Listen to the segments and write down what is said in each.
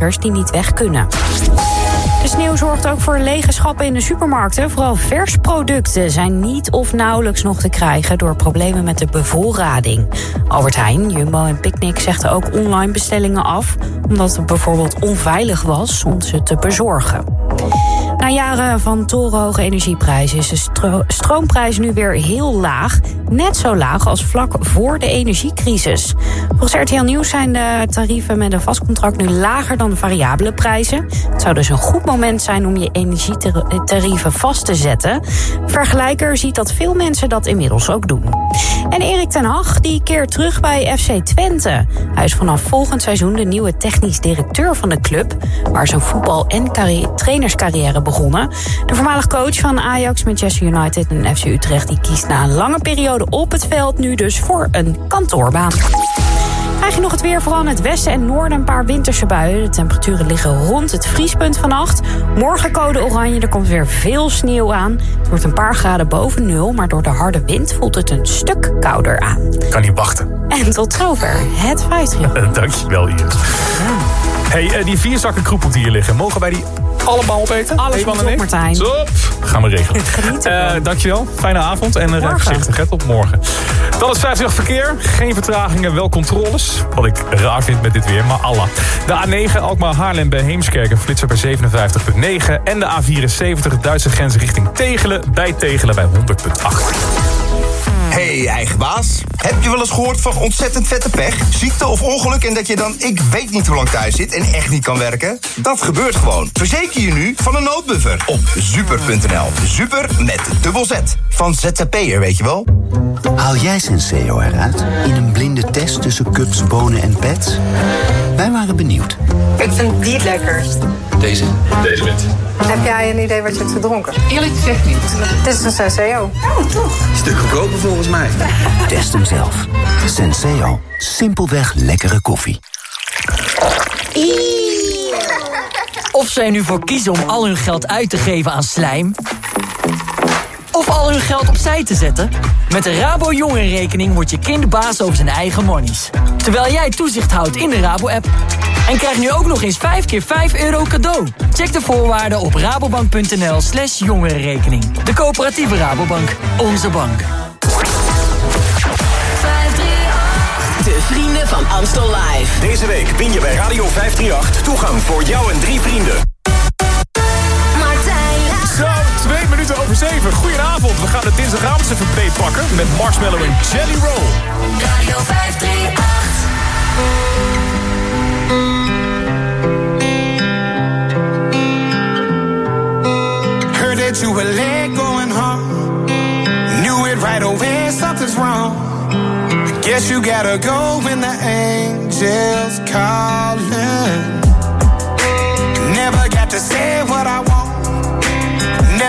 die niet weg kunnen. De sneeuw zorgt ook voor lege schappen in de supermarkten. Vooral versproducten zijn niet of nauwelijks nog te krijgen... door problemen met de bevoorrading. Albert Heijn, Jumbo en Picnic zegden ook online bestellingen af... omdat het bijvoorbeeld onveilig was om ze te bezorgen. Na jaren van torenhoge energieprijzen is de stro stroomprijs nu weer heel laag. Net zo laag als vlak voor de energiecrisis. Volgens RTL Nieuws zijn de tarieven met een vastcontract nu lager dan de variabele prijzen. Het zou dus een goed moment zijn om je energietarieven vast te zetten. Vergelijker ziet dat veel mensen dat inmiddels ook doen. En Erik ten Hag die keert terug bij FC Twente. Hij is vanaf volgend seizoen de nieuwe technisch directeur van de club... waar zijn voetbal- en trainerscarrière begonnen. De voormalig coach van Ajax, Manchester United en FC Utrecht... die kiest na een lange periode op het veld nu dus voor een kantoorbaan. Krijg je nog het weer, vooral in het westen en noorden een paar winterse buien. De temperaturen liggen rond het vriespunt vannacht. Morgen code oranje, er komt weer veel sneeuw aan. Het wordt een paar graden boven nul, maar door de harde wind voelt het een stuk kouder aan. Kan niet wachten. En tot zover het 50. Dankjewel, Iris. Ja. Hey, uh, die vier zakken kroepelt die hier liggen, mogen wij die allemaal opeten? Alles Evan en ik? Martijn. Stop. Gaan we regelen. Genieten. Uh, dankjewel. Fijne avond en uh, voorzichtig. Hè, tot morgen. Dan het 50 verkeer. Geen vertragingen, wel controles. Wat ik raar vind met dit weer, maar Allah. De A9 Alkmaar Haarlem bij Heemskerk. Een flitser bij 57,9. En de A74 Duitse grens richting Tegelen. Bij Tegelen bij 100,8. Hey, eigen baas. Heb je wel eens gehoord van ontzettend vette pech? Ziekte of ongeluk en dat je dan ik weet niet hoe lang thuis zit en echt niet kan werken? Dat gebeurt gewoon. Verzeker je nu van een noodbuffer op super.nl. Super met dubbel Z. Van ZZP'er, weet je wel. Haal jij Senseo eruit in een blinde test tussen cups, bonen en pets? Wij waren benieuwd. Ik vind die het lekkerst. Deze? Deze wit. Heb jij een idee wat je hebt gedronken? Eerlijk gezegd niet. Het is een Senseo. Oh, toch? Stuk goedkoper volgens mij. Test hem zelf. Senseo. Simpelweg lekkere koffie. Of zij nu voor kiezen om al hun geld uit te geven aan slijm... of al hun geld opzij te zetten... met de Rabo Jongerenrekening wordt je kind baas over zijn eigen monies. Terwijl jij toezicht houdt in de Rabo-app... En krijg nu ook nog eens 5 keer 5 euro cadeau. Check de voorwaarden op rabobank.nl slash jongerenrekening. De coöperatieve Rabobank. Onze bank. De vrienden van Amstel Live. Deze week win je bij Radio 538 toegang voor jou en drie vrienden. Minuten over zeven. Goedenavond. We gaan de dinsdagavond even pakken met Marshmallow en Jelly Roll. Radio 538. that you were late going home. Knew it right away, something's wrong. I guess you gotta go when the angels calling. Never got to say what I want.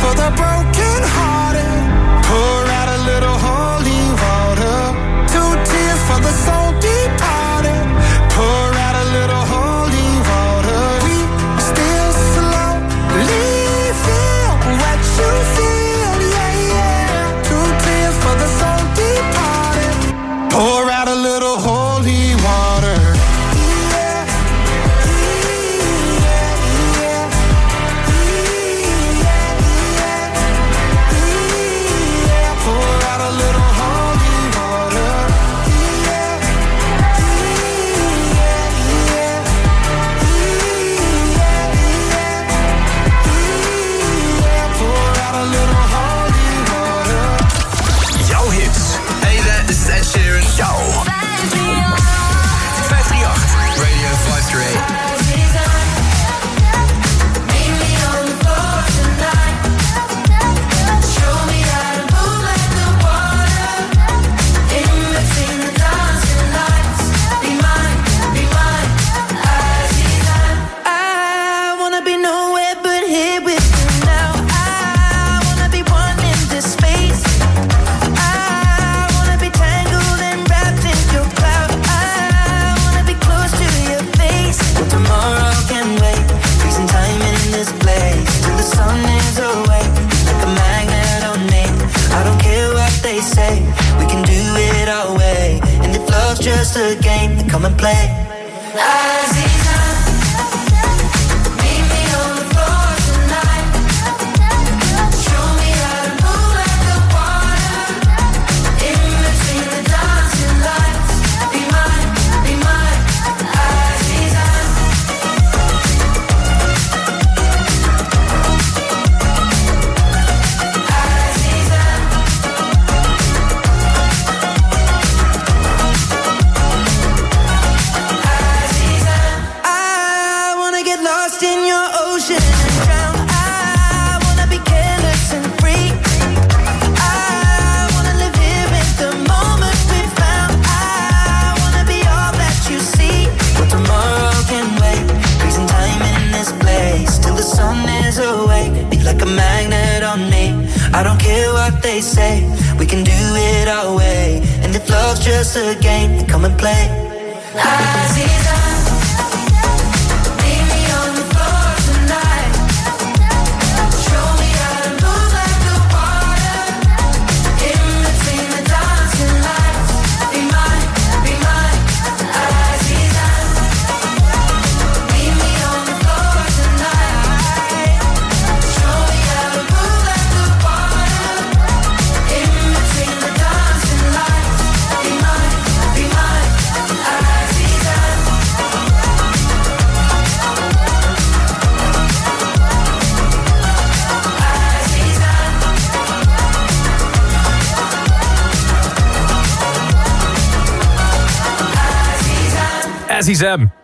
For the broken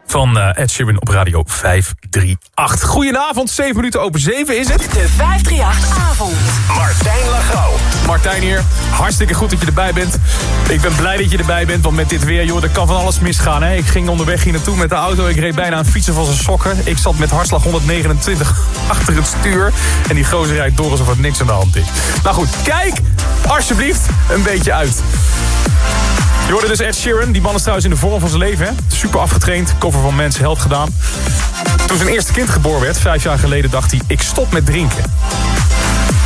Van eh, Ed Sheeran op radio 538. Goedenavond, 7 minuten over 7 is het. De 538-avond. Martijn Lagouw. Martijn hier, hartstikke goed dat je erbij bent. Ik ben blij dat je erbij bent, want met dit weer, joh, er kan van alles misgaan. Hè? Ik ging onderweg hier naartoe met de auto, ik reed bijna een fietser van zijn sokken. Ik zat met hartslag 129 achter het stuur. En die gozer rijdt door alsof er niks aan de hand is. Nou goed, kijk alsjeblieft een beetje uit. Je hoorde dus Ed Sheeran. Die man is trouwens in de vorm van zijn leven. Super afgetraind. Cover van Men's Held gedaan. Toen zijn eerste kind geboren werd, vijf jaar geleden, dacht hij... ik stop met drinken.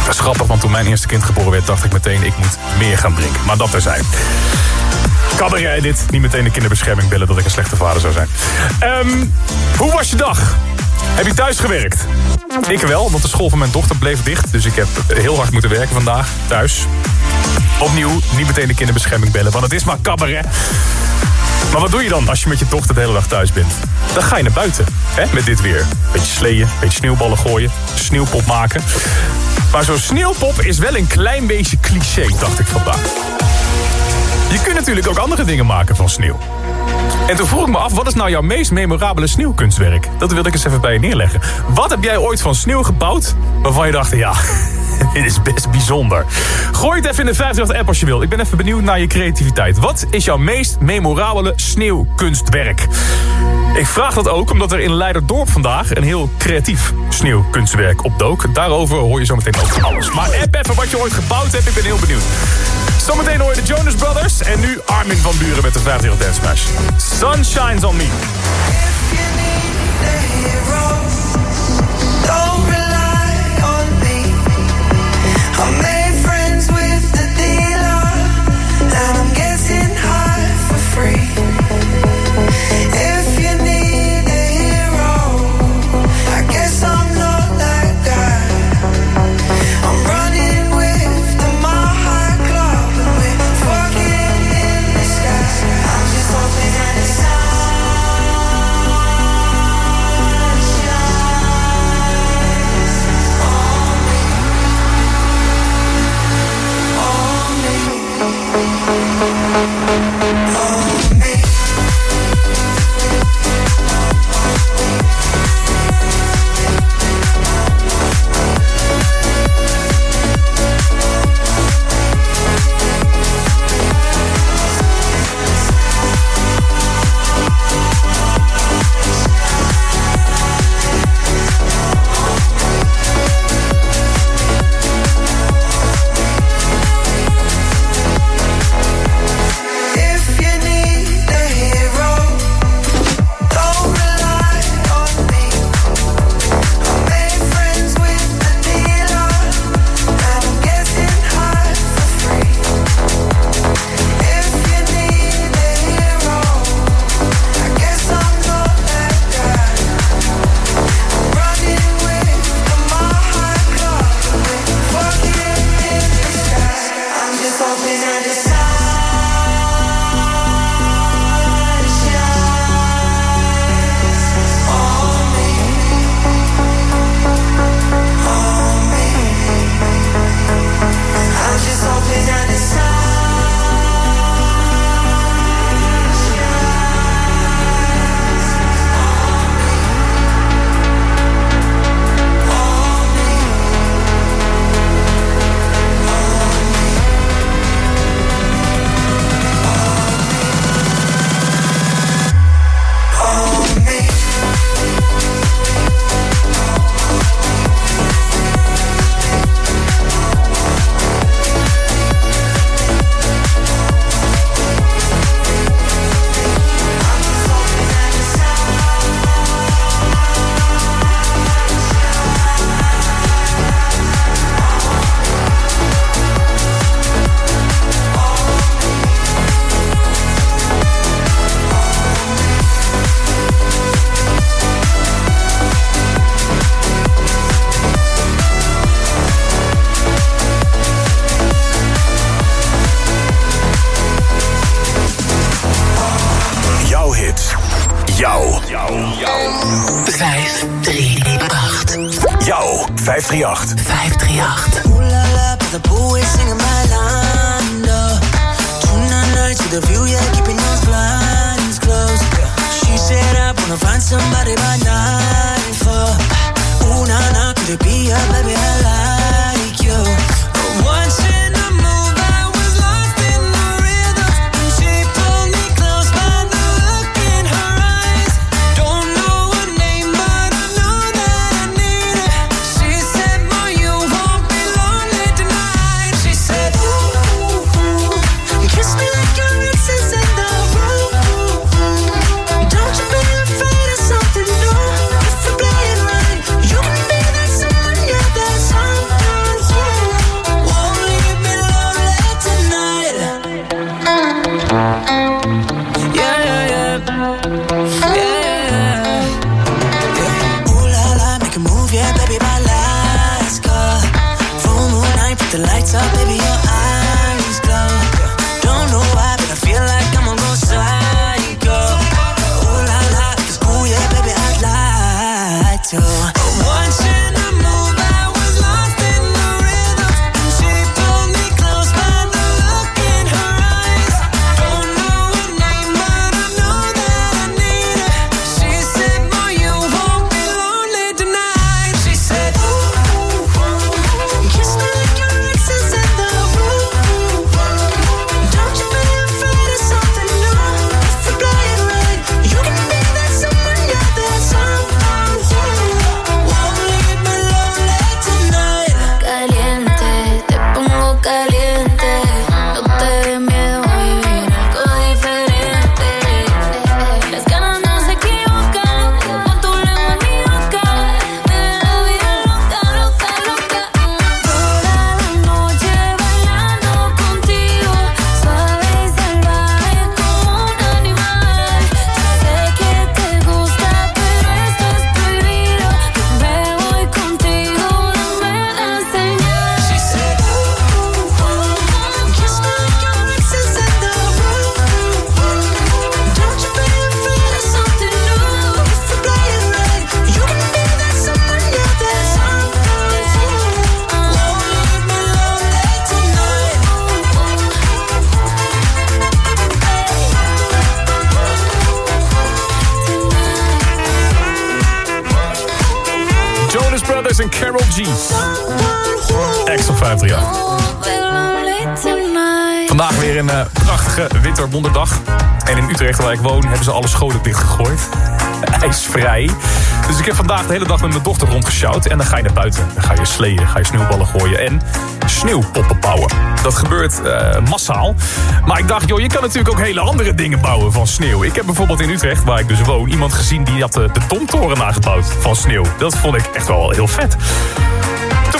Dat is grappig, want toen mijn eerste kind geboren werd... dacht ik meteen, ik moet meer gaan drinken. Maar dat er zijn. Kan jij dit? Niet meteen de kinderbescherming bellen dat ik een slechte vader zou zijn. Ehm, hoe was je dag? Heb je thuis gewerkt? Ik wel, want de school van mijn dochter bleef dicht. Dus ik heb heel hard moeten werken vandaag, thuis. Opnieuw, niet meteen de kinderbescherming bellen, want het is maar cabaret. Maar wat doe je dan als je met je dochter de hele dag thuis bent? Dan ga je naar buiten, hè, met dit weer. Beetje sleeën, beetje sneeuwballen gooien, sneeuwpop maken. Maar zo'n sneeuwpop is wel een klein beetje cliché, dacht ik vandaag. Je kunt natuurlijk ook andere dingen maken van sneeuw. En toen vroeg ik me af, wat is nou jouw meest memorabele sneeuwkunstwerk? Dat wilde ik eens even bij je neerleggen. Wat heb jij ooit van sneeuw gebouwd waarvan je dacht, ja, dit is best bijzonder. Gooi het even in de 58 app als je wil. Ik ben even benieuwd naar je creativiteit. Wat is jouw meest memorabele sneeuwkunstwerk? Ik vraag dat ook omdat er in Leiderdorp vandaag een heel creatief sneeuwkunstwerk opdook. Daarover hoor je zometeen ook alles. Maar app even wat je ooit gebouwd hebt, ik ben heel benieuwd. Zometeen hoor je de Jonas Brothers en nu Armin van Buren met de 50 Dance Smash. Sun shines on me. Don't rely prachtige winterwonderdag. En in Utrecht, waar ik woon, hebben ze alle scholen dichtgegooid. IJsvrij. Dus ik heb vandaag de hele dag met mijn dochter rondgesjouwd. En dan ga je naar buiten. Dan ga je sleeën, ga je sneeuwballen gooien en sneeuwpoppen bouwen. Dat gebeurt eh, massaal. Maar ik dacht, joh, je kan natuurlijk ook hele andere dingen bouwen van sneeuw. Ik heb bijvoorbeeld in Utrecht, waar ik dus woon, iemand gezien die had de, de domtoren nagebouwd van sneeuw. Dat vond ik echt wel heel vet.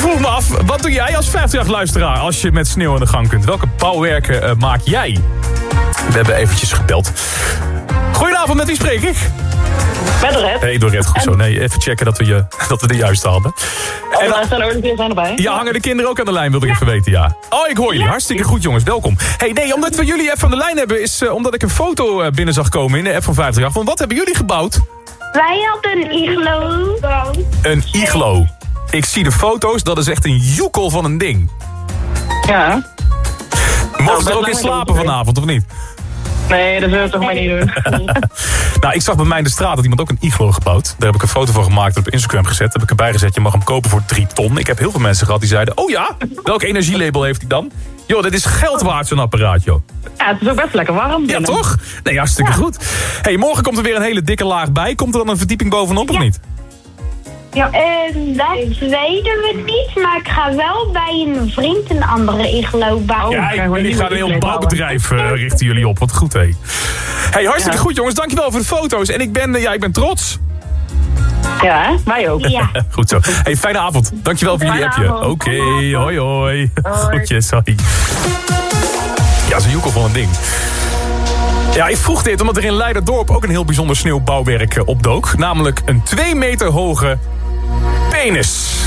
Vroeg me af, wat doe jij als 50-luisteraar als je met sneeuw aan de gang kunt? Welke bouwwerken eh, maak jij? We hebben eventjes gebeld. Goedenavond, met wie spreek ik? Met Dorette. Hey Dorette, goed zo. Nee, even checken dat we, je, dat we de juiste hadden. En dan zijn er zijn erbij. Ja, hangen de kinderen ook aan de lijn, wilde ik even weten, ja. Oh, ik hoor jullie. Hartstikke goed, jongens. Welkom. hey, nee, omdat we jullie even aan de lijn hebben... is eh, omdat ik een foto eh, binnen zag komen in de app van 538. Want wat hebben jullie gebouwd? Wij hadden een iglo. Een iglo. Ik zie de foto's, dat is echt een joekel van een ding. Ja. Mocht Nou, er ook in slapen vanavond, of niet? Nee, dat zullen we toch maar niet doen. Nou, ik zag bij mij in de straat dat iemand ook een iglo gebouwd. Daar heb ik een foto van gemaakt en op Instagram gezet. Heb ik erbij gezet, je mag hem kopen voor 3 ton. Ik heb heel veel mensen gehad die zeiden, oh ja, welk energielabel heeft hij dan? Joh, dit is geld waard zo'n apparaat, joh. Ja, het is ook best lekker warm Ja, binnen. toch? Nee, hartstikke goed. hey, morgen komt er weer een hele dikke laag bij. Komt er dan een verdieping bovenop of niet? Ja. dat weten we niet, maar ik ga wel bij een vriend een andere iglo bouwen. ja, ik, jullie gaan een heel bouwbedrijf eh, richten jullie op. Wat goed, hé. Hey, hartstikke goed, jongens. Dankjewel voor de foto's. En ik ben, eh, ja, ik ben trots. Ja, hè? wij ook. Ja. Goed zo. Hey, fijne avond. Dankjewel voor jullie appje. Oké, avond. hoi hoi. Groetjes, hoi. Ja, zo'n joekel van een ding. Ja, ik vroeg dit omdat er in Leiderdorp ook een heel bijzonder sneeuwbouwwerk eh, opdook. Namelijk een 2 meter hoge Penis.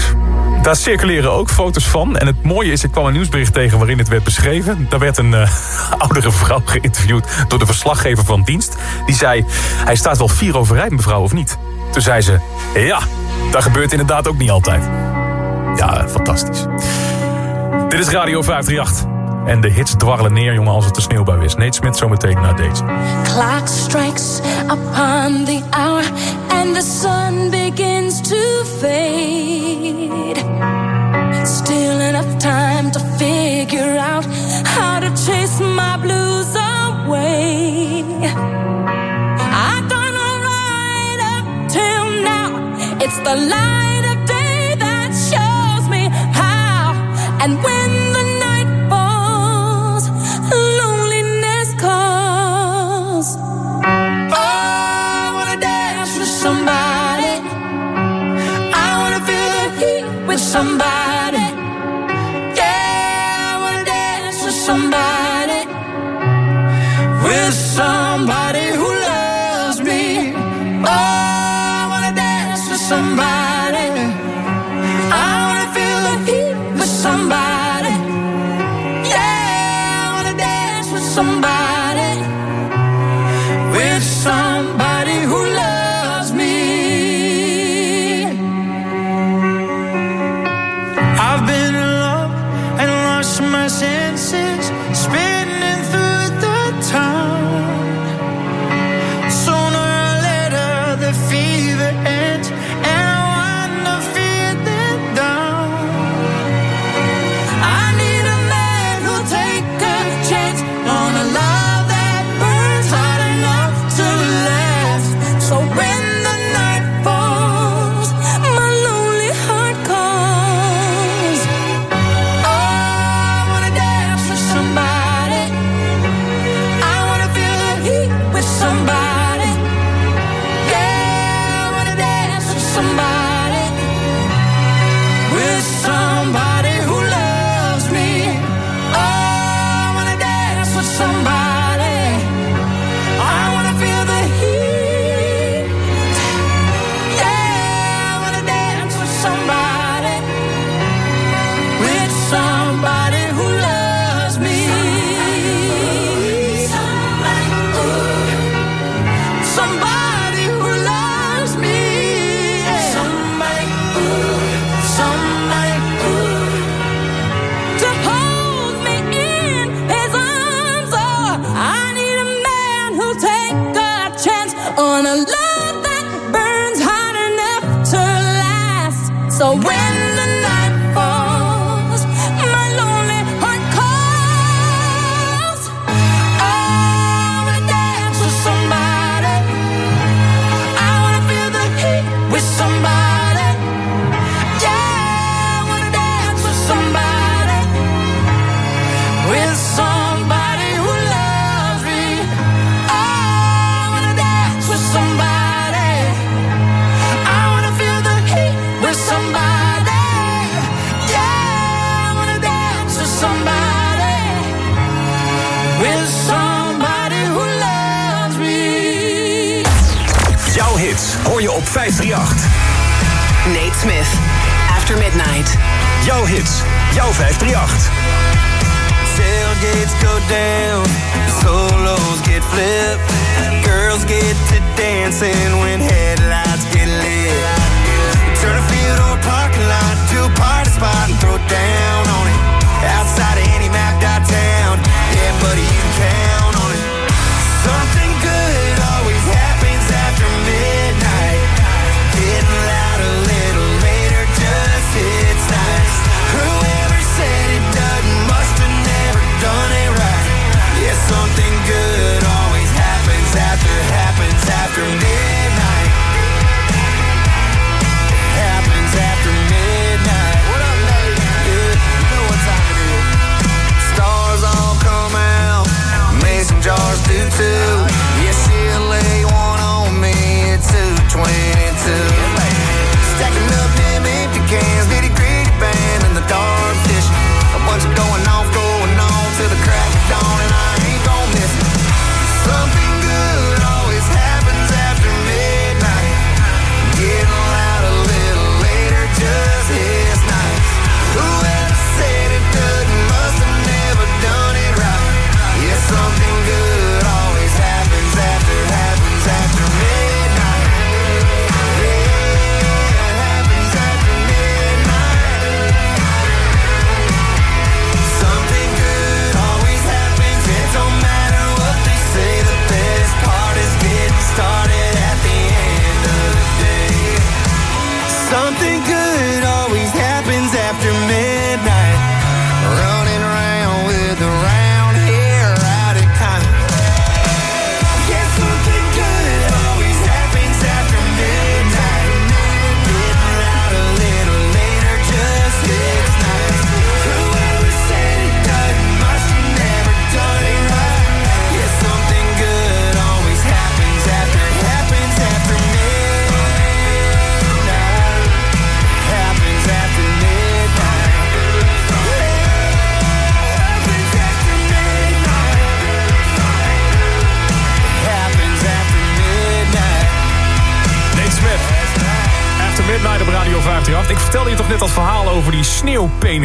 Daar circuleren ook foto's van. En het mooie is, ik kwam een nieuwsbericht tegen waarin het werd beschreven. Daar werd een eh, oudere vrouw geïnterviewd door de verslaggever van dienst. Die zei, hij staat wel vier overeind mevrouw of niet? Toen zei ze, ja, dat gebeurt inderdaad ook niet altijd. Ja, fantastisch. Dit is Radio 538. En de hits dwarrelen neer, jongen, als het de sneeuwbui is. Nate Smith zometeen naar deze. Clock strikes upon the hour and the sun begins to fade. Still enough time to figure out how to chase my blues away. I've done all right up till now. It's the light of day that shows me how and. somebody. Yeah, I wanna dance with somebody. With somebody who loves me. Oh, I wanna dance with somebody. I wanna feel the heat with somebody. Yeah, I wanna dance with somebody.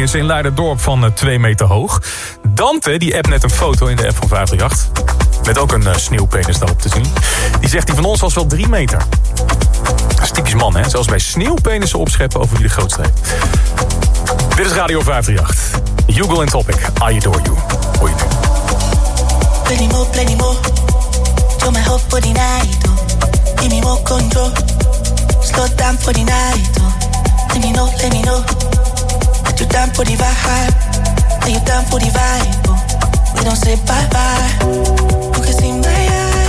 Sneeuwpenis in Leiderdorp van 2 meter hoog. Dante, die app net een foto in de app van 538. Met ook een uh, sneeuwpenis daarop te zien. Die zegt die van ons was wel 3 meter. Dat is typisch man, hè? Zelfs bij sneeuwpenissen opscheppen over wie de grootste. Dit is Radio 538. Hugo en Topic, I Adore You. Hoor nu. Plenty more, plenty more. My hope for the night. Oh. Give me more down for the night. Oh. Let me. That you down for the vibe. That you down for the vibe. Oh. We don't say bye bye. You can see my eyes.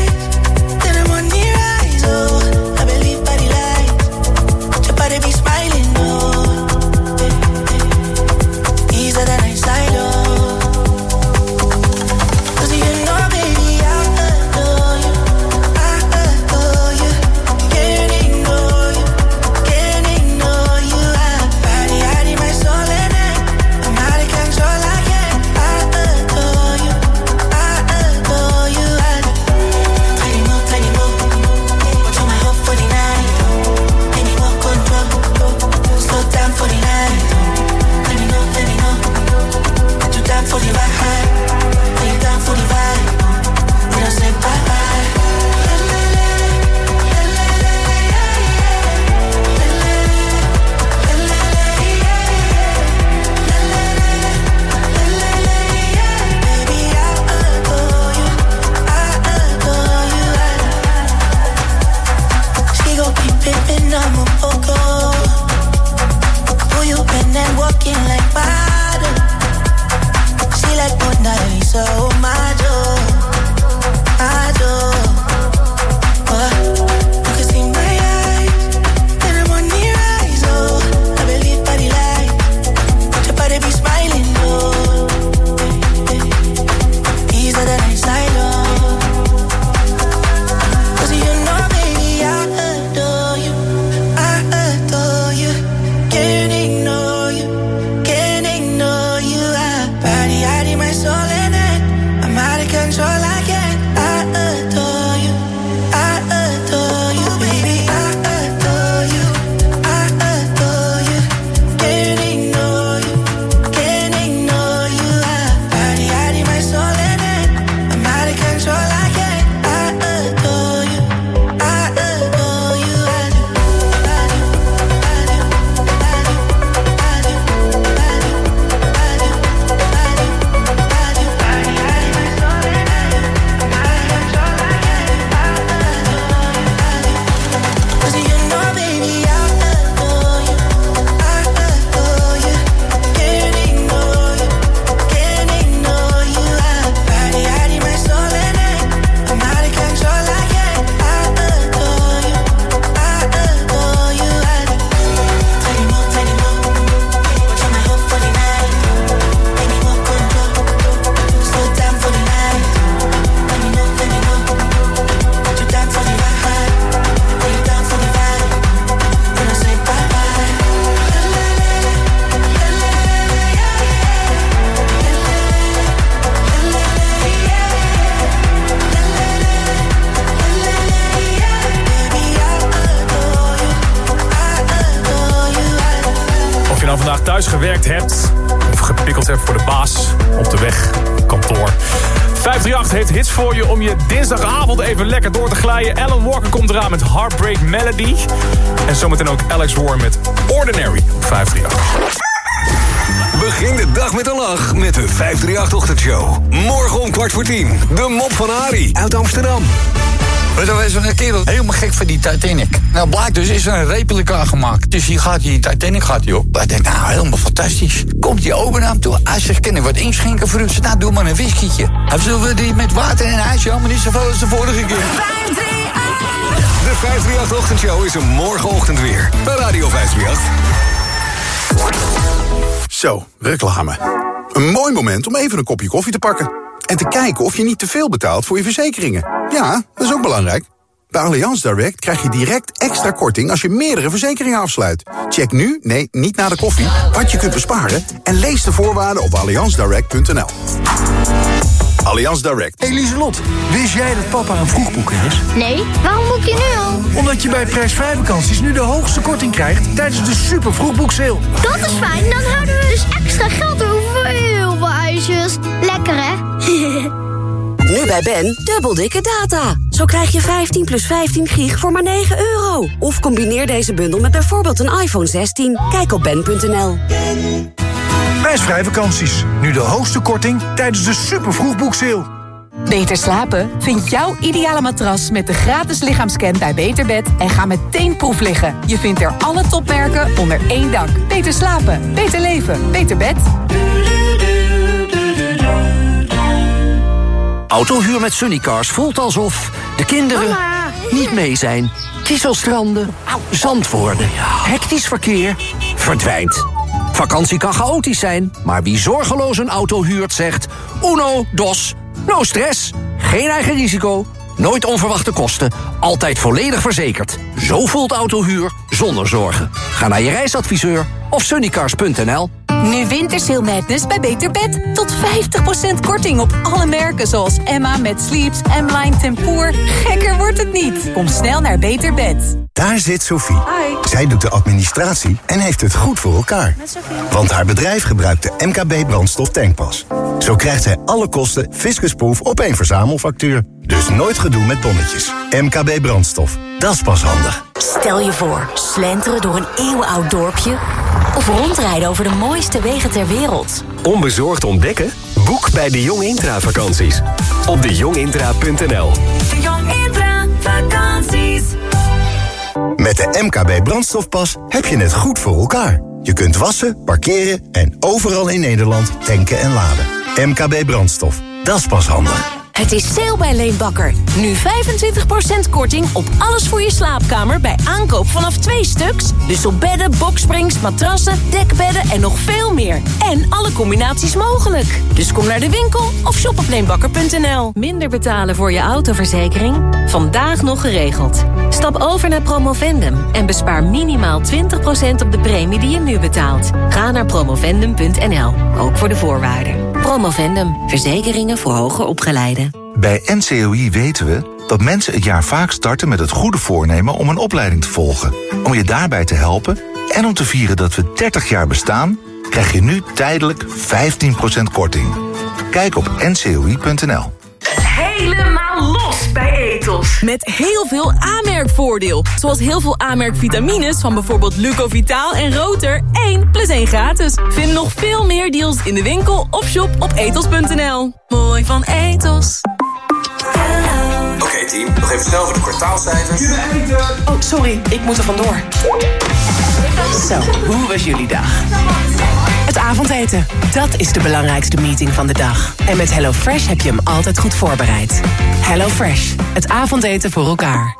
Zometeen ook Alex Warren met Ordinary op 538. Begin de dag met een lach met de 538-ochtendshow. Morgen om kwart voor tien. De mop van Harry uit Amsterdam. Maar dan is er een kerel helemaal gek van die Titanic. Nou, blijkt dus is er een replica gemaakt. Dus hier gaat die Titanic gaat die op. Hij denkt, nou, helemaal fantastisch. Komt die over naar hem toe. Hij zegt, kan ik wat inschenken voor u? Ze nou, doe maar een whiskietje. Hij zullen we die met water en ijsje, maar niet zoveel als de vorige keer. De 538-ochtendshow is er morgenochtend weer. Bij Radio 538. Zo, reclame. Een mooi moment om even een kopje koffie te pakken. En te kijken of je niet te veel betaalt voor je verzekeringen. Ja, dat is ook belangrijk. Bij Allianz Direct krijg je direct extra korting als je meerdere verzekeringen afsluit. Check nu, nee, niet na de koffie, wat je kunt besparen... en lees de voorwaarden op allianzdirect.nl. Allianz Direct. Eliselot, wist jij dat papa een vroegboeker is? Nee, waarom boek je nu al? Omdat je bij prijsvrij vakanties nu de hoogste korting krijgt tijdens de super vroegboekseil. Dat is fijn, dan houden we dus extra geld over voor heel veel ijsjes. Lekker hè? Nu bij Ben, dubbel dikke data. Zo krijg je 15 plus 15 gig voor maar 9 euro. Of combineer deze bundel met bijvoorbeeld een iPhone 16. Kijk op ben.nl. Prijsvrij vakanties, nu de hoogste korting tijdens de super vroegboekseil. Beter slapen? Vind jouw ideale matras met de gratis lichaamscan bij Beterbed en ga meteen proef liggen. Je vindt er alle topmerken onder één dak. Beter slapen, beter leven, beter bed. Autohuur met Sunnycars voelt alsof de kinderen niet mee zijn. Kieselstranden, zandwoorden, hectisch verkeer, verdwijnt. Vakantie kan chaotisch zijn, maar wie zorgeloos een auto huurt zegt... uno, dos, no stress, geen eigen risico, nooit onverwachte kosten... altijd volledig verzekerd. Zo voelt autohuur zonder zorgen. Ga naar je reisadviseur of sunnycars.nl. Nu Wintersail Madness bij Beter Bed. Tot 50% korting op alle merken zoals Emma met Sleeps, M-Line Tempoor. Gekker wordt het niet. Kom snel naar Beter Bed. Daar zit Sophie. Zij doet de administratie en heeft het goed voor elkaar. Want haar bedrijf gebruikt de MKB brandstof tankpas. Zo krijgt zij alle kosten fiscusproof op één verzamelfactuur. Dus nooit gedoe met bonnetjes. MKB brandstof. Dat is pas handig. Stel je voor, slenteren door een eeuwenoud dorpje... of rondrijden over de mooiste wegen ter wereld. Onbezorgd ontdekken? Boek bij de Jong Intra vakanties. Op dejongintra.nl De Jong Intra vakanties. Met de MKB brandstofpas heb je het goed voor elkaar. Je kunt wassen, parkeren en overal in Nederland tanken en laden. MKB brandstof. Dat is pas handig. Het is sale bij Leenbakker. Nu 25% korting op alles voor je slaapkamer bij aankoop vanaf twee stuks. Dus op bedden, boksprings, matrassen, dekbedden en nog veel meer. En alle combinaties mogelijk. Dus kom naar de winkel of shop op leenbakker.nl. Minder betalen voor je autoverzekering? Vandaag nog geregeld. Stap over naar Promovendum en bespaar minimaal 20% op de premie die je nu betaalt. Ga naar promovendum.nl, ook voor de voorwaarden. Promovendum, verzekeringen voor hoger opgeleiden. Bij NCOI weten we dat mensen het jaar vaak starten met het goede voornemen om een opleiding te volgen. Om je daarbij te helpen en om te vieren dat we 30 jaar bestaan, krijg je nu tijdelijk 15% korting. Kijk op ncoi.nl. Helemaal los Met heel veel aanmerkvoordeel. Zoals heel veel aanmerkvitamines van bijvoorbeeld Lucovitaal en Roter. 1 plus 1 gratis. Vind nog veel meer deals in de winkel of shop op etos.nl. Mooi van Etos. Oké team, nog even snel voor de kwartaalcijfers. Oh, sorry, ik moet er vandoor. Zo, hoe was jullie dag? Avondeten, dat is de belangrijkste meeting van de dag. En met HelloFresh heb je hem altijd goed voorbereid. HelloFresh, het avondeten voor elkaar.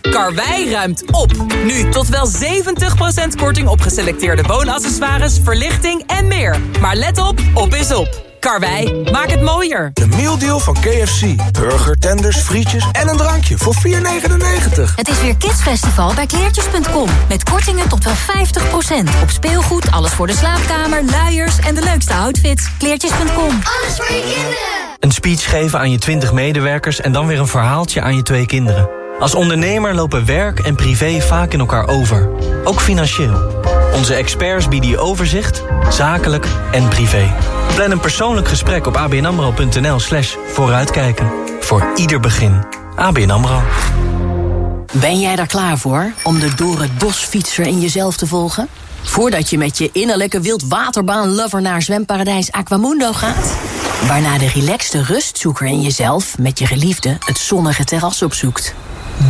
Karwei ruimt op. Nu tot wel 70% korting op geselecteerde woonaccessoires, verlichting en meer. Maar let op, op is op. Karwei, maak het mooier. De mealdeal van KFC. Burger, tenders, frietjes en een drankje voor 4,99. Het is weer Kidsfestival bij kleertjes.com. Met kortingen tot wel 50%. Op speelgoed, alles voor de slaapkamer, luiers en de leukste outfits. Kleertjes.com. Alles voor je kinderen. Een speech geven aan je 20 medewerkers en dan weer een verhaaltje aan je twee kinderen. Als ondernemer lopen werk en privé vaak in elkaar over. Ook financieel. Onze experts bieden je overzicht, zakelijk en privé. Plan een persoonlijk gesprek op abnamro.nl slash vooruitkijken. Voor ieder begin. ABN AMRO. Ben jij daar klaar voor om de door het bos fietser in jezelf te volgen? Voordat je met je innerlijke wildwaterbaan-lover naar zwemparadijs Aquamundo gaat? Waarna de relaxte rustzoeker in jezelf met je geliefde het zonnige terras opzoekt.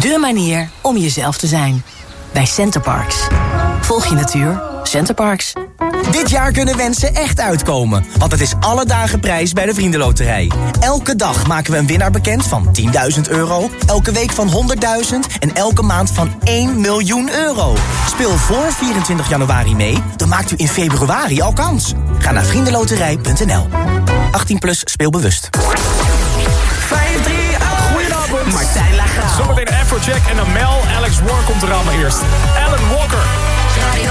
De manier om jezelf te zijn. Bij Centerparks. Volg je natuur. Centerparks. Dit jaar kunnen wensen echt uitkomen, want het is alle dagen prijs bij de Vriendenloterij. Elke dag maken we een winnaar bekend van 10.000 euro, elke week van 100.000 en elke maand van 1 miljoen euro. Speel voor 24 januari mee, dan maakt u in februari al kans. Ga naar vriendenloterij.nl. 18 plus, speel bewust. 538. Goedenavond. Martijn Lagraal. Zometeen Afrojack en Amel. Alex War komt eraan, allemaal eerst Alan Walker. Radio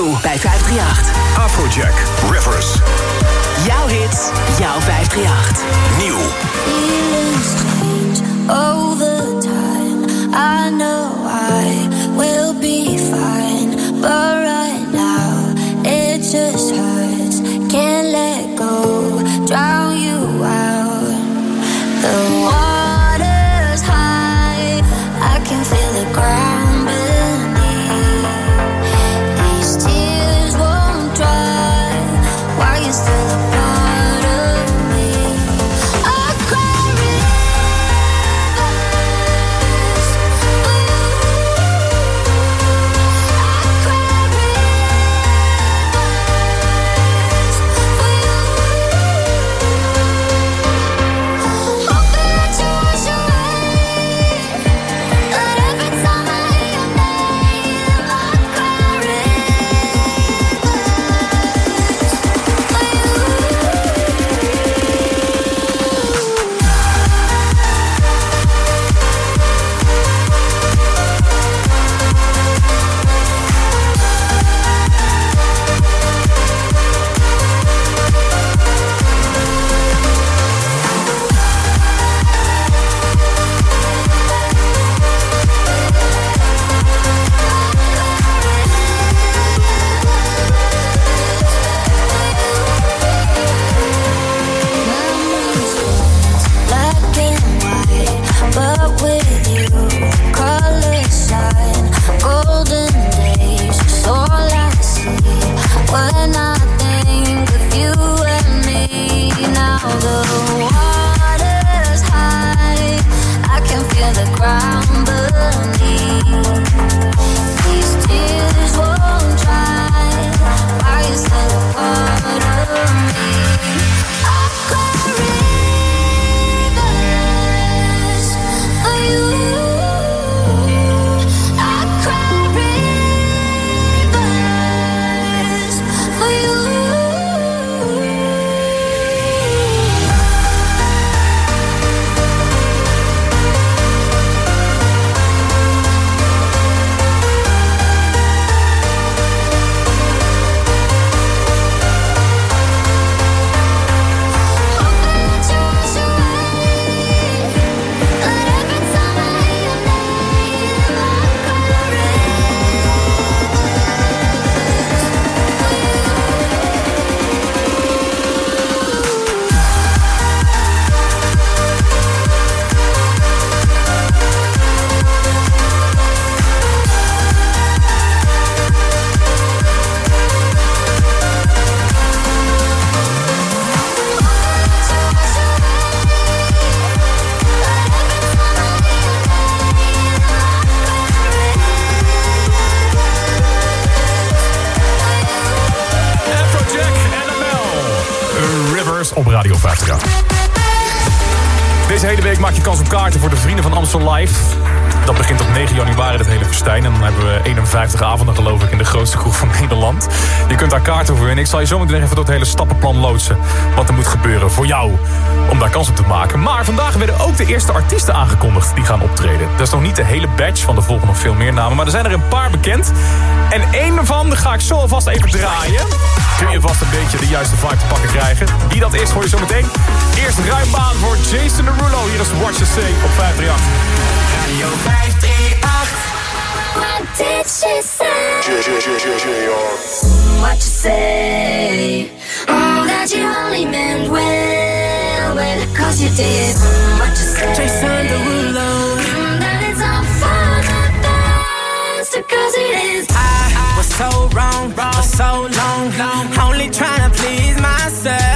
nieuw bij 538. Afrojack, Rivers. Jouw hits, jouw 538. Nieuw. The time. I know zal je zo meteen even door het hele stappenplan loodsen. Wat er moet gebeuren voor jou om daar kans op te maken. Maar vandaag werden ook de eerste artiesten aangekondigd die gaan optreden. Dat is nog niet de hele batch, van de volgen nog veel meer namen. Maar er zijn er een paar bekend. En één daarvan ga ik zo alvast even draaien. Kun je vast een beetje de juiste vibe te pakken krijgen. Wie dat is, hoor je zo meteen. Eerst ruim baan voor Jason Derulo. Hier is Watch the Say op 538. Radio 538. What did she say? What you say? Oh, that you only meant well, well, cause you did. What you say? Jason Derulo. Mm, That it's all for the best, because it is. I was so wrong wrong, for so long, only trying to please myself.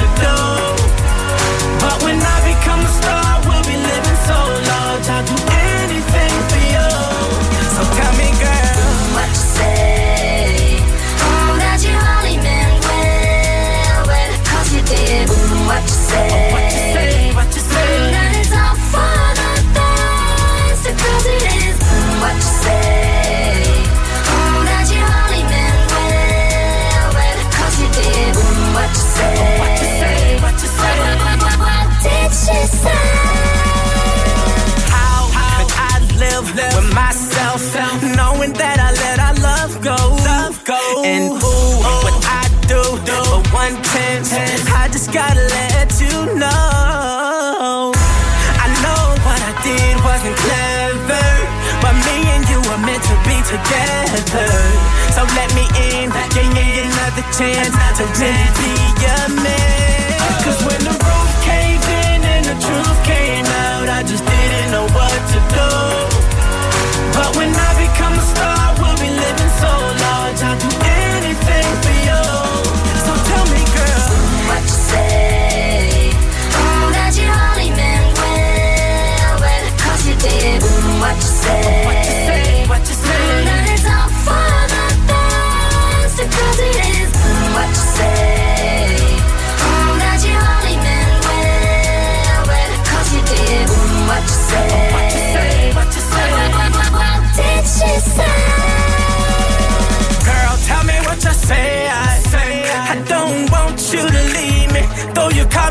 gotta let you know. I know what I did wasn't clever, but me and you were meant to be together. So let me in, give me another chance to really be a man.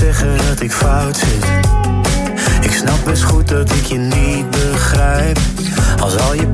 zeggen dat ik fout zit. Ik snap best goed dat ik je niet begrijp. Als al je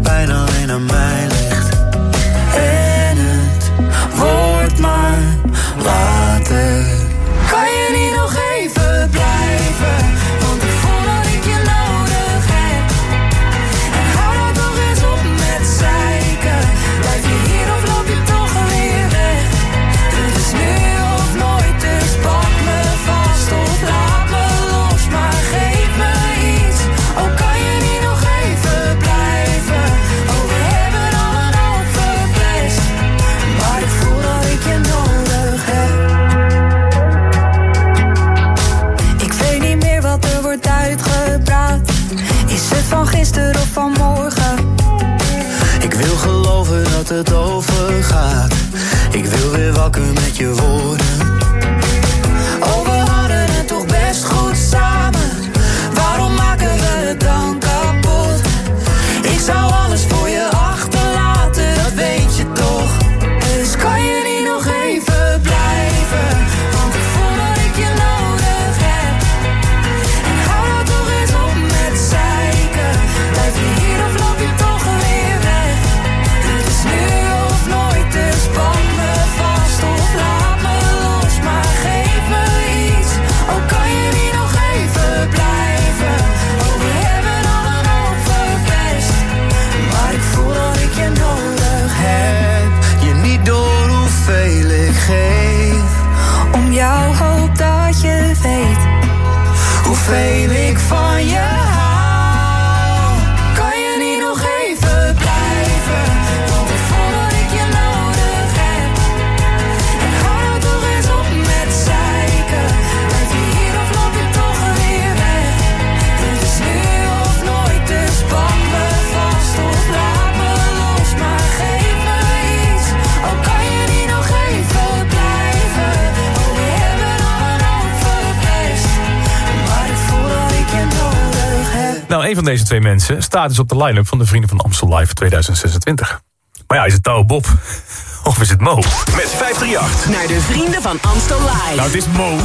deze twee mensen staat dus op de line-up van de Vrienden van Amstel Live 2026. Maar ja, is het Douwe Bob? Of is het Mo? Met 538. Naar de vrienden van Amstel Live. Nou, het is Mo.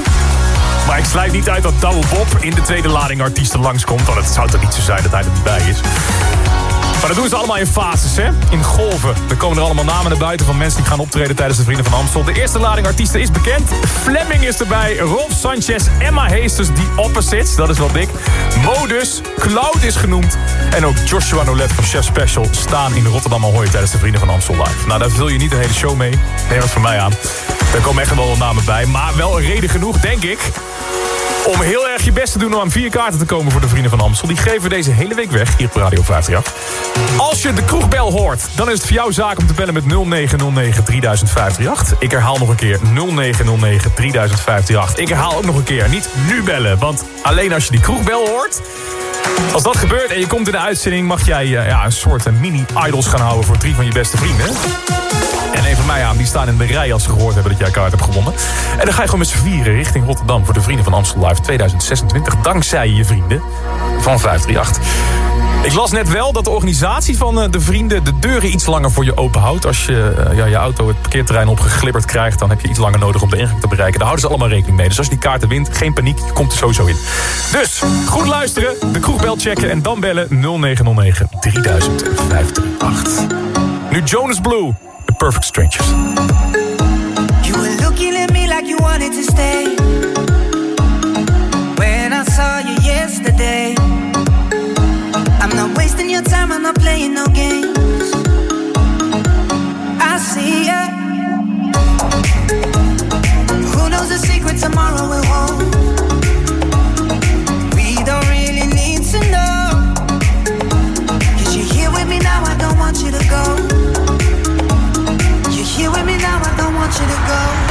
Maar ik sluit niet uit dat Douwe Bob in de tweede lading artiesten langskomt. Want het zou toch niet zo zijn dat hij er niet bij is. Maar dat doen ze allemaal in fases, hè? In golven. Er komen er allemaal namen naar buiten van mensen die gaan optreden tijdens de Vrienden van Amstel. De eerste lading artiesten is bekend. Fleming is erbij, Rolf Sanchez, Emma Heesters, die Opposites, dat is wel dik. Modus, Cloud is genoemd. En ook Joshua Nolet van Chef Special staan in Rotterdam Ahoy tijdens de Vrienden van Amstel live. Nou, daar vul je niet de hele show mee. Neem het van mij aan. Daar komen echt wel namen bij. Maar wel reden genoeg, denk ik, om heel erg je best te doen om aan vier kaarten te komen voor de Vrienden van Amstel. Die geven we deze hele week weg hier op Radio 538. Als je de kroegbel hoort, dan is het voor jou zaak om te bellen met 0909 3058. Ik herhaal nog een keer 0909 3058. Ik herhaal ook nog een keer, niet nu bellen. Want alleen als je die kroegbel hoort... Als dat gebeurt en je komt in de uitzending... mag jij eh, ja, een soort eh, mini-idols gaan houden voor drie van je beste vrienden. En een van mij aan, die staan in de rij als ze gehoord hebben dat jij kaart hebt gewonnen. En dan ga je gewoon met z'n vieren richting Rotterdam... voor de Vrienden van Amstel Live 2026. Dankzij je vrienden van 538. Ik las net wel dat de organisatie van eh, de vrienden de deuren iets langer voor je open houdt. Als je eh, ja, je auto het parkeerterrein opgeglibberd krijgt, dan heb je iets langer nodig om de ingang te bereiken. Daar houden ze allemaal rekening mee. Dus als je die kaarten wint, geen paniek, je komt er sowieso in. Dus, goed luisteren, de kroegbel checken en dan bellen 0909 3058. Nu Jonas Blue, Perfect Strangers. You were looking at me like you wanted to stay. When I saw you yesterday, I'm not wasting your time, I'm not playing no games. I see ya. Who knows the secret tomorrow will hold? We don't really need to know. Cause you're here with me now, I don't want you to go. Want you to go.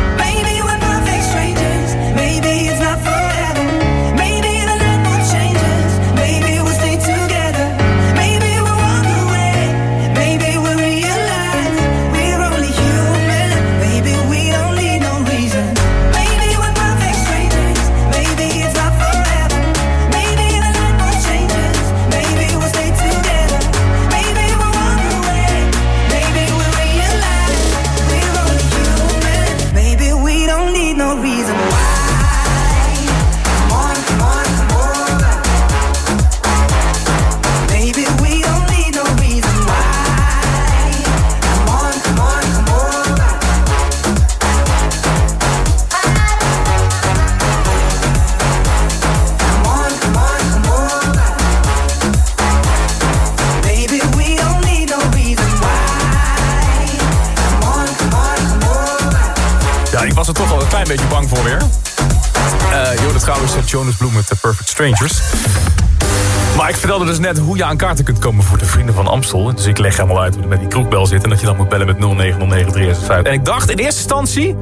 Eh, Jonas Bloem met The Perfect Strangers. Maar ik vertelde dus net hoe je aan kaarten kunt komen voor de Vrienden van Amstel. Dus ik leg helemaal uit hoe het met die kroekbel zit... en dat je dan moet bellen met 0909 En ik dacht in eerste instantie...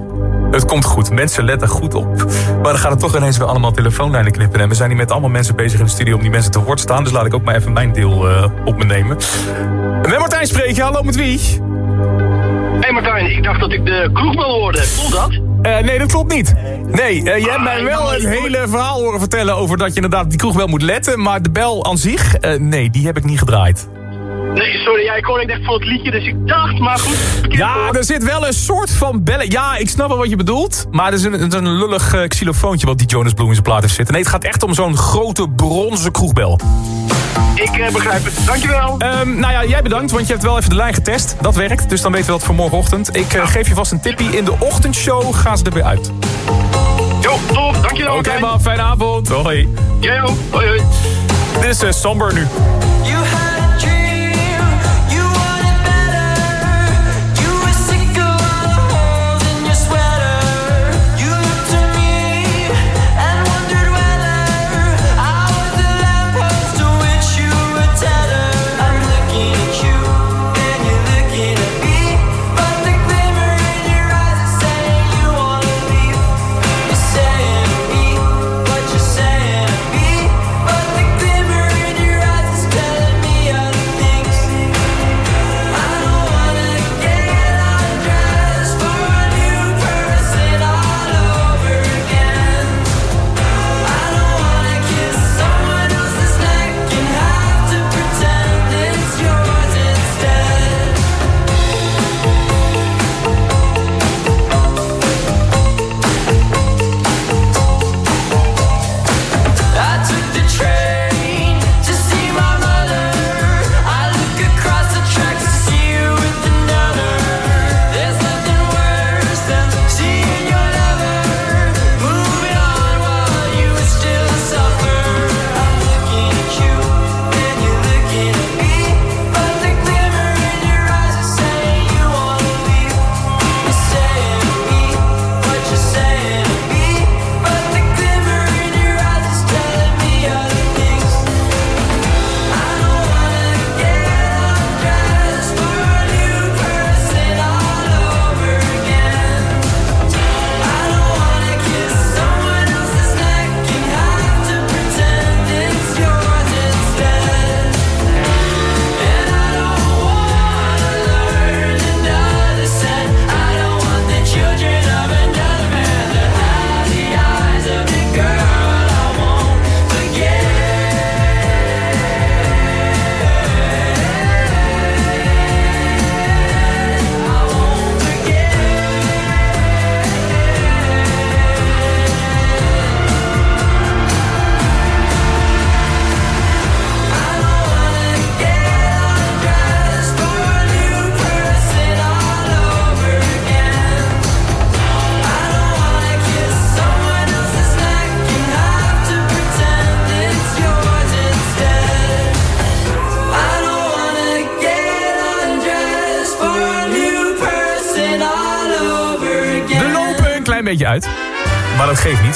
Het komt goed, mensen letten goed op. Maar dan gaat het toch ineens weer allemaal telefoonlijnen knippen. En we zijn hier met allemaal mensen bezig in de studio om die mensen te woord staan. Dus laat ik ook maar even mijn deel eh, op me nemen. En met Martijn spreek je, hallo met wie? Hey Martijn, ik dacht dat ik de kroegbel hoorde. Klopt dat? Eh, nee, dat klopt niet. Nee, eh, je hebt mij wel een hele verhaal horen vertellen... over dat je inderdaad op die kroeg wel moet letten. Maar de bel aan zich, eh, nee, die heb ik niet gedraaid. Nee, sorry, ja, ik hoorde echt voor het liedje, dus ik dacht, maar goed. Ja, er zit wel een soort van bellen. Ja, ik snap wel wat je bedoelt. Maar er is een, het is een lullig xylofoontje wat die Jonas Blue in zijn plaat heeft zitten. Nee, het gaat echt om zo'n grote bronzen kroegbel. Ik eh, begrijp het. Dankjewel. Ehm, nou ja, jij bedankt, want je hebt wel even de lijn getest. Dat werkt, dus dan weten we dat voor morgenochtend. Ik eh, geef je vast een tippie. In de ochtendshow gaan ze er weer uit. Jo, tof, dankjewel. Oké, man, fijne avond. Hoi. Ja, hoi, hoi. Dit is eh, Somber nu.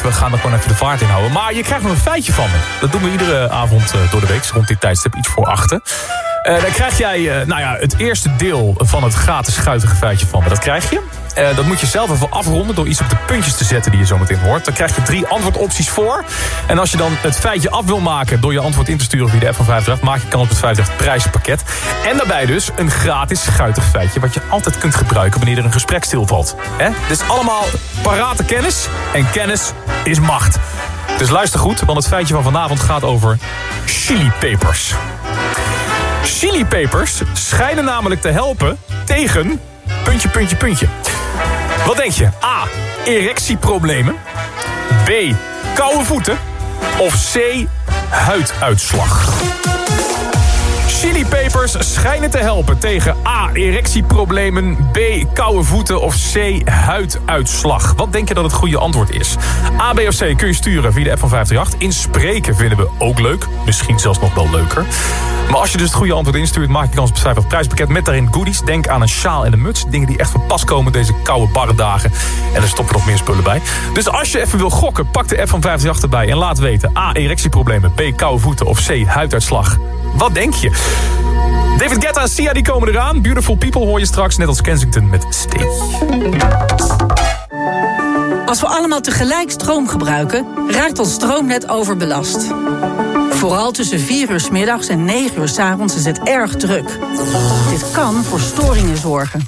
We gaan er gewoon even de vaart in houden. Maar je krijgt nog een feitje van me. Dat doen we iedere avond eh, door de week, rond dit tijdstip, iets voor achter. Eh, dan krijg jij eh, nou ja, het eerste deel van het gratis schuitige feitje van me. Dat krijg je. Eh, dat moet je zelf even afronden door iets op de puntjes te zetten die je zo meteen hoort. Dan krijg je drie antwoordopties voor. En als je dan het feitje af wil maken door je antwoord in te sturen via de app van 538... maak je kans op het 538 prijzenpakket. En daarbij dus een gratis schuitig feitje... wat je altijd kunt gebruiken wanneer er een gesprek stilvalt. Hè? Dus allemaal parate kennis. En kennis is macht. Dus luister goed, want het feitje van vanavond gaat over chilipepers. Chilipepers schijnen namelijk te helpen tegen... puntje, puntje, puntje. Wat denk je? A. Erectieproblemen. B. Koude voeten. Of C. Huiduitslag. Chilipepers schijnen te helpen tegen A. Erectieproblemen. B. Koude voeten. Of C. Huiduitslag. Wat denk je dat het goede antwoord is? A, B of C kun je sturen via de app van 538. Inspreken vinden we ook leuk. Misschien zelfs nog wel leuker. Maar als je dus het goede antwoord instuurt... maak je kans op het 50 prijspakket met daarin goodies. Denk aan een sjaal en een muts. Dingen die echt van pas komen deze koude barre dagen. En er stoppen nog meer spullen bij. Dus als je even wil gokken, pak de app van 538 erbij... en laat weten A. Erectieproblemen. B. Koude voeten. Of C. Huiduitslag. Wat denk je? David Guetta en Sia die komen eraan. Beautiful People hoor je straks, net als Kensington met Stay. Als we allemaal tegelijk stroom gebruiken, raakt ons stroomnet overbelast. Vooral tussen 4 uur 's middags en 9 uur 's avonds is het erg druk. Dit kan voor storingen zorgen.